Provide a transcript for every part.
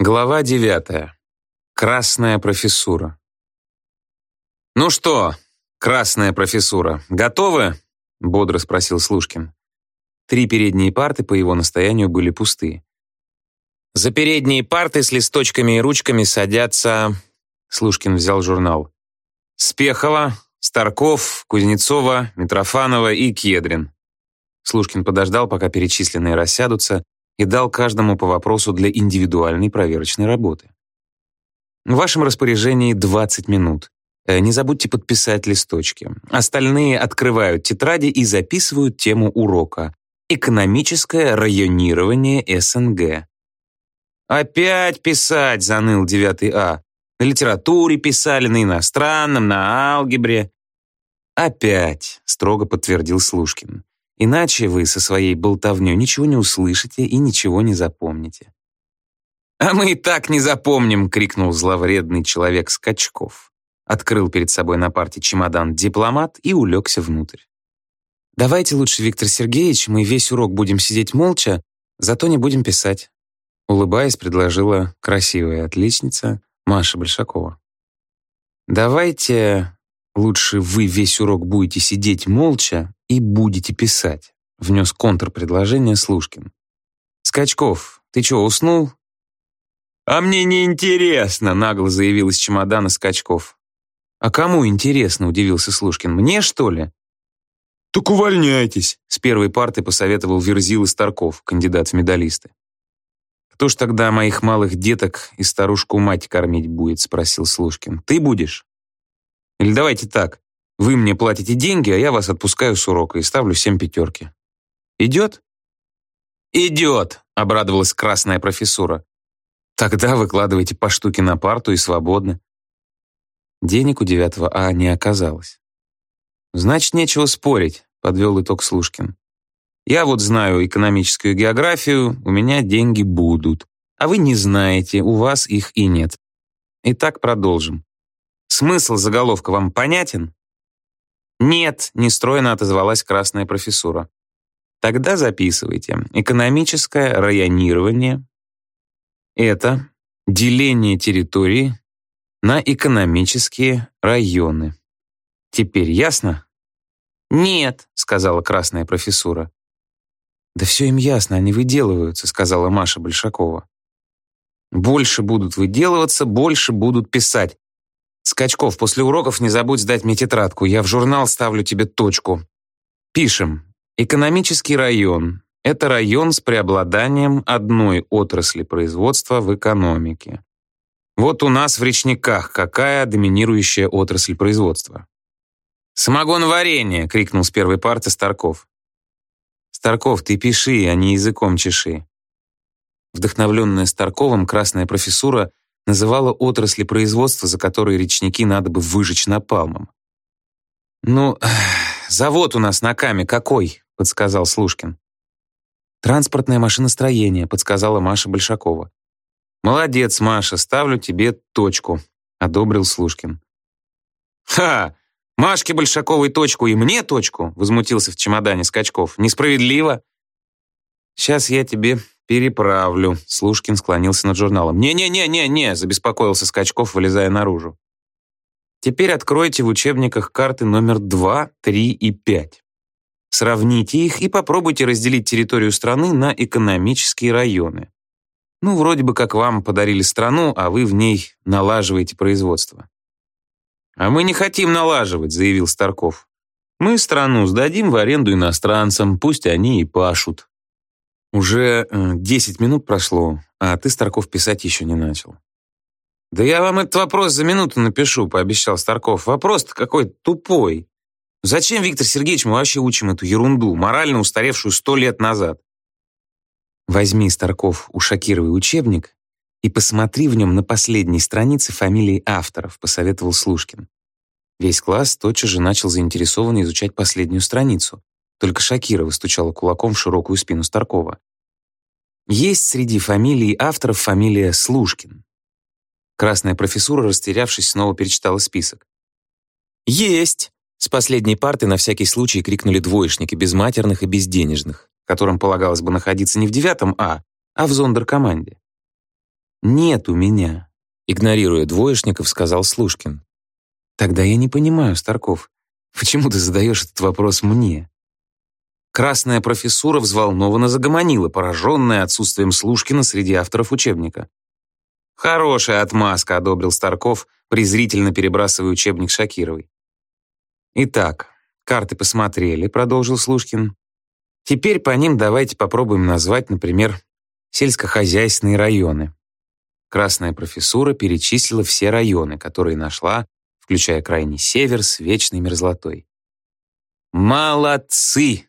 Глава девятая. Красная профессура. «Ну что, красная профессура, готовы?» — бодро спросил Слушкин. Три передние парты по его настоянию были пусты. «За передние парты с листочками и ручками садятся...» Слушкин взял журнал. «Спехова, Старков, Кузнецова, Митрофанова и Кедрин». Слушкин подождал, пока перечисленные рассядутся, и дал каждому по вопросу для индивидуальной проверочной работы. В вашем распоряжении 20 минут. Э, не забудьте подписать листочки. Остальные открывают тетради и записывают тему урока. Экономическое районирование СНГ. «Опять писать!» — заныл 9 А. «На литературе писали, на иностранном, на алгебре». «Опять!» — строго подтвердил Слушкин. Иначе вы со своей болтовнёй ничего не услышите и ничего не запомните. «А мы и так не запомним!» — крикнул зловредный человек Скачков. Открыл перед собой на парте чемодан дипломат и улегся внутрь. «Давайте лучше, Виктор Сергеевич, мы весь урок будем сидеть молча, зато не будем писать», улыбаясь, предложила красивая отличница Маша Большакова. «Давайте лучше вы весь урок будете сидеть молча, и будете писать», — внес контрпредложение Слушкин. «Скачков, ты что, уснул?» «А мне не интересно», — нагло заявил из чемодана Скачков. «А кому интересно?» — удивился Слушкин. «Мне, что ли?» «Так увольняйтесь», — с первой парты посоветовал Верзил и Старков, кандидат в медалисты. «Кто ж тогда моих малых деток и старушку-мать кормить будет?» — спросил Слушкин. «Ты будешь?» «Или давайте так. Вы мне платите деньги, а я вас отпускаю с урока и ставлю семь пятерки. Идет? Идет, обрадовалась красная профессура. Тогда выкладывайте по штуке на парту и свободны. Денег у девятого А не оказалось. Значит, нечего спорить, подвел итог Слушкин. Я вот знаю экономическую географию, у меня деньги будут. А вы не знаете, у вас их и нет. Итак, продолжим. Смысл заголовка вам понятен? «Нет», — нестройно отозвалась красная профессура. «Тогда записывайте. Экономическое районирование — это деление территории на экономические районы. Теперь ясно?» «Нет», — сказала красная профессура. «Да все им ясно, они выделываются», — сказала Маша Большакова. «Больше будут выделываться, больше будут писать. Скачков, после уроков не забудь сдать мне тетрадку. Я в журнал ставлю тебе точку. Пишем. Экономический район. Это район с преобладанием одной отрасли производства в экономике. Вот у нас в речниках какая доминирующая отрасль производства? «Самогоноварение!» — крикнул с первой парты Старков. «Старков, ты пиши, а не языком чеши». Вдохновленная Старковым, красная профессура называла отрасли производства, за которые речники надо бы выжечь напалмом. «Ну, завод у нас на Каме какой?» — подсказал Слушкин. «Транспортное машиностроение», — подсказала Маша Большакова. «Молодец, Маша, ставлю тебе точку», — одобрил Слушкин. «Ха! Машке Большаковой точку и мне точку?» — возмутился в чемодане Скачков. «Несправедливо!» «Сейчас я тебе «Переправлю», — Слушкин склонился над журналом. «Не-не-не-не-не», — забеспокоился Скачков, вылезая наружу. «Теперь откройте в учебниках карты номер 2, 3 и 5. Сравните их и попробуйте разделить территорию страны на экономические районы. Ну, вроде бы как вам подарили страну, а вы в ней налаживаете производство». «А мы не хотим налаживать», — заявил Старков. «Мы страну сдадим в аренду иностранцам, пусть они и пашут». Уже э, десять минут прошло, а ты, Старков, писать еще не начал. «Да я вам этот вопрос за минуту напишу», — пообещал Старков. «Вопрос-то какой тупой. Зачем, Виктор Сергеевич, мы вообще учим эту ерунду, морально устаревшую сто лет назад?» Возьми, Старков, ушокировый учебник и посмотри в нем на последней странице фамилии авторов, посоветовал Слушкин. Весь класс тотчас же начал заинтересованно изучать последнюю страницу. Только Шакирова стучала кулаком в широкую спину Старкова. Есть среди фамилий авторов фамилия Слушкин. Красная профессура, растерявшись, снова перечитала список. «Есть!» С последней парты на всякий случай крикнули двоечники, безматерных и безденежных, которым полагалось бы находиться не в девятом А, а в зондеркоманде. «Нет у меня», — игнорируя двоечников, сказал Слушкин. «Тогда я не понимаю, Старков, почему ты задаешь этот вопрос мне?» Красная профессура взволнованно загомонила, пораженная отсутствием Слушкина среди авторов учебника. «Хорошая отмазка», — одобрил Старков, презрительно перебрасывая учебник Шакировой. «Итак, карты посмотрели», — продолжил Слушкин. «Теперь по ним давайте попробуем назвать, например, сельскохозяйственные районы». Красная профессура перечислила все районы, которые нашла, включая крайний север с вечной мерзлотой. «Молодцы!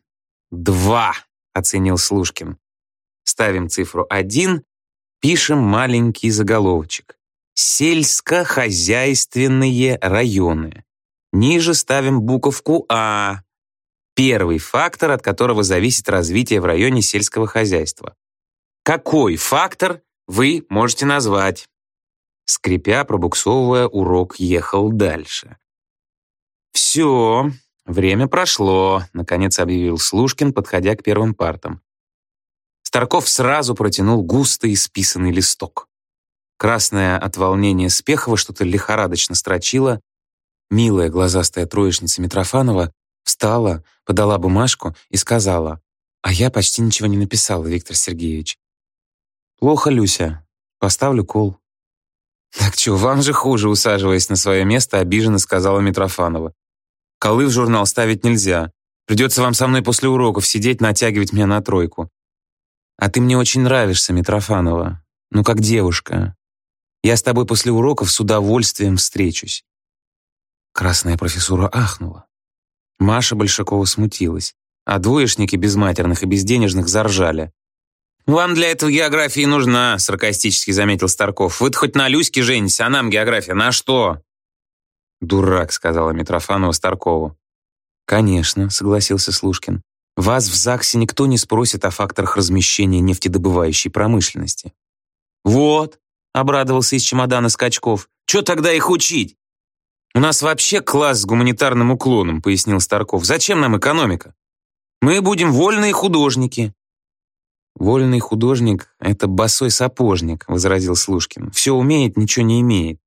Два!» — оценил Слушкин. Ставим цифру один, пишем маленький заголовочек. Сельскохозяйственные районы. Ниже ставим буковку «А». Первый фактор, от которого зависит развитие в районе сельского хозяйства. Какой фактор вы можете назвать? Скрипя, пробуксовывая, урок ехал дальше. «Все, время прошло», — наконец объявил Слушкин, подходя к первым партам. Старков сразу протянул густо исписанный листок. Красная от волнения Спехова что-то лихорадочно строчила. Милая глазастая троечница Митрофанова встала, подала бумажку и сказала, «А я почти ничего не написала, Виктор Сергеевич». «Плохо, Люся. Поставлю кол». «Так что, вам же хуже, усаживаясь на свое место, обиженно сказала Митрофанова. Колы в журнал ставить нельзя. Придется вам со мной после уроков сидеть, натягивать меня на тройку. А ты мне очень нравишься, Митрофанова. Ну, как девушка. Я с тобой после уроков с удовольствием встречусь». Красная профессура ахнула. Маша Большакова смутилась, а двоечники безматерных и безденежных заржали. «Вам для этого география нужна», — саркастически заметил Старков. «Вы-то хоть на Люське женитесь, а нам география на что?» «Дурак», — сказала Митрофанова Старкову. «Конечно», — согласился Слушкин. «Вас в ЗАГСе никто не спросит о факторах размещения нефтедобывающей промышленности». «Вот», — обрадовался из чемодана Скачков. «Чё тогда их учить?» «У нас вообще класс с гуманитарным уклоном», — пояснил Старков. «Зачем нам экономика? Мы будем вольные художники». «Вольный художник — это босой сапожник», — возразил Слушкин. «Все умеет, ничего не имеет.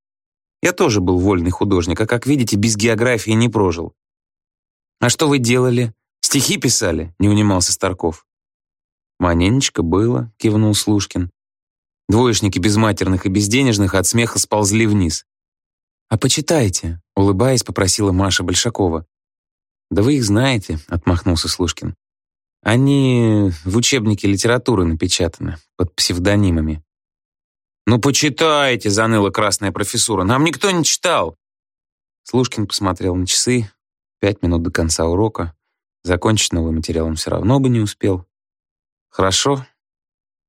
Я тоже был вольный художник, а, как видите, без географии не прожил». «А что вы делали? Стихи писали?» — не унимался Старков. «Маненечко было», — кивнул Слушкин. Двоечники безматерных и безденежных от смеха сползли вниз. «А почитайте», — улыбаясь, попросила Маша Большакова. «Да вы их знаете», — отмахнулся Слушкин. «Они в учебнике литературы напечатаны, под псевдонимами». «Ну почитайте», — заныла красная профессура. «Нам никто не читал». Слушкин посмотрел на часы. Пять минут до конца урока. Закончить новый материал он все равно бы не успел. «Хорошо,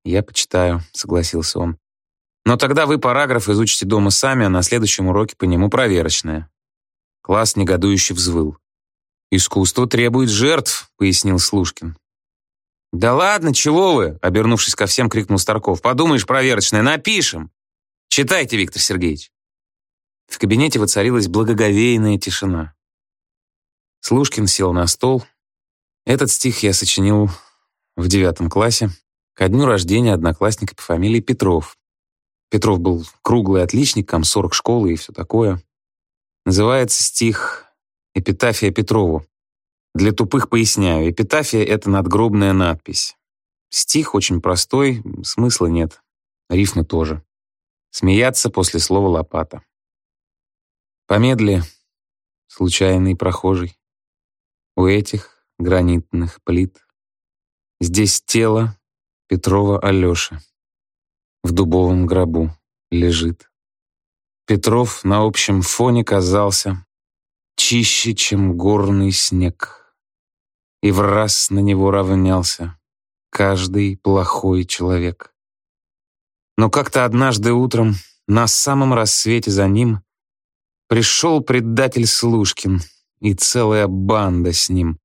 «Я почитаю», — согласился он. «Но тогда вы параграф изучите дома сами, а на следующем уроке по нему проверочное». Класс негодующе взвыл. «Искусство требует жертв», — пояснил Слушкин. «Да ладно, чего вы?» — обернувшись ко всем, крикнул Старков. «Подумаешь, проверочное, напишем!» «Читайте, Виктор Сергеевич!» В кабинете воцарилась благоговейная тишина. Слушкин сел на стол. Этот стих я сочинил в девятом классе ко дню рождения одноклассника по фамилии Петров. Петров был круглый отличник, комсорг школы и все такое. Называется стих «Эпитафия Петрову». Для тупых поясняю, эпитафия — это надгробная надпись. Стих очень простой, смысла нет. Рифмы тоже. Смеяться после слова «лопата». Помедли, случайный прохожий. У этих гранитных плит. Здесь тело, Петрова Алёша. В дубовом гробу лежит. Петров на общем фоне казался чище, чем горный снег. И в раз на него равнялся каждый плохой человек. Но как-то однажды утром, на самом рассвете за ним, пришел предатель Слушкин и целая банда с ним.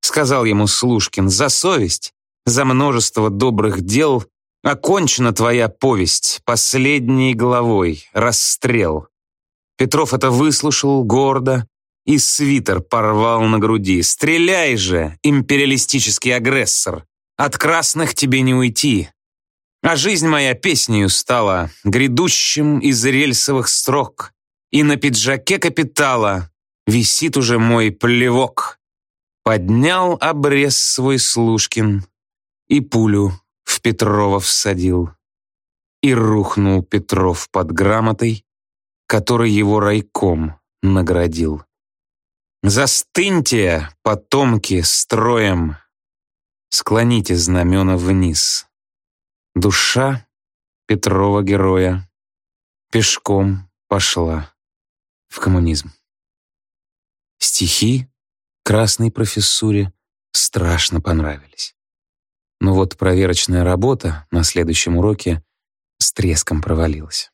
Сказал ему Слушкин, за совесть за множество добрых дел окончена твоя повесть последней главой, расстрел. Петров это выслушал гордо и свитер порвал на груди. Стреляй же, империалистический агрессор! От красных тебе не уйти. А жизнь моя песнею стала, грядущим из рельсовых строк, и на пиджаке капитала висит уже мой плевок. Поднял обрез свой Слушкин и пулю в Петрова всадил. И рухнул Петров под грамотой, которой его райком наградил. Застыньте, потомки, строем, склоните знамена вниз. Душа Петрова героя пешком пошла в коммунизм. Стихи красной профессуре страшно понравились. Но вот проверочная работа на следующем уроке с треском провалилась.